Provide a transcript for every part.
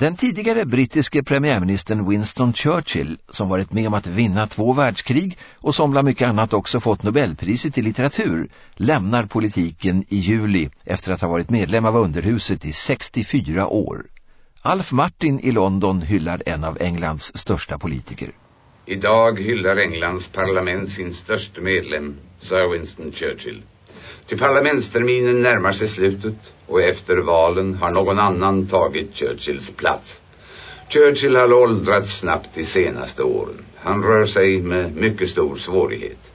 Den tidigare brittiske premiärministern Winston Churchill, som varit med om att vinna två världskrig och som bland mycket annat också fått Nobelpriset i litteratur, lämnar politiken i juli efter att ha varit medlem av underhuset i 64 år. Alf Martin i London hyllar en av Englands största politiker. Idag hyllar Englands parlament sin största medlem, Sir Winston Churchill. Till parlamentsterminen närmar sig slutet och efter valen har någon annan tagit Churchills plats. Churchill har åldrats snabbt de senaste åren. Han rör sig med mycket stor svårighet.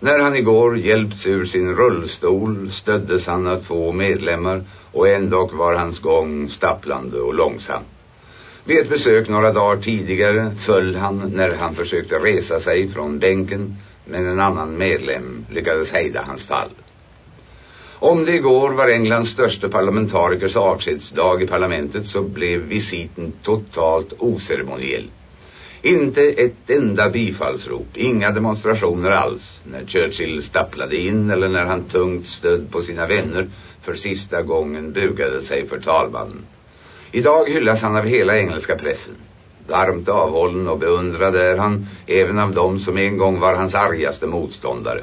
När han igår hjälpts ur sin rullstol stöddes han av två medlemmar och ändå var hans gång stapplande och långsam. Vid ett besök några dagar tidigare föll han när han försökte resa sig från bänken men en annan medlem lyckades hejda hans fall. Om det igår var Englands största parlamentarikers avskedsdag i parlamentet så blev visiten totalt oceremoniell. Inte ett enda bifallsrop, inga demonstrationer alls när Churchill stapplade in eller när han tungt stödd på sina vänner för sista gången bugade sig för talmannen. Idag hyllas han av hela engelska pressen. Varmt avhållen och beundrad är han även av dem som en gång var hans argaste motståndare.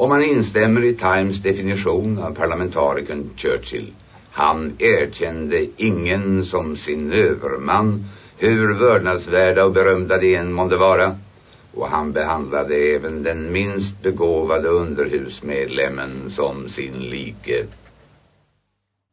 Om man instämmer i Times definition av parlamentarikern Churchill. Han erkände ingen som sin överman, hur vördnadsvärda och berömda det än månde vara. Och han behandlade även den minst begåvade underhusmedlemmen som sin like.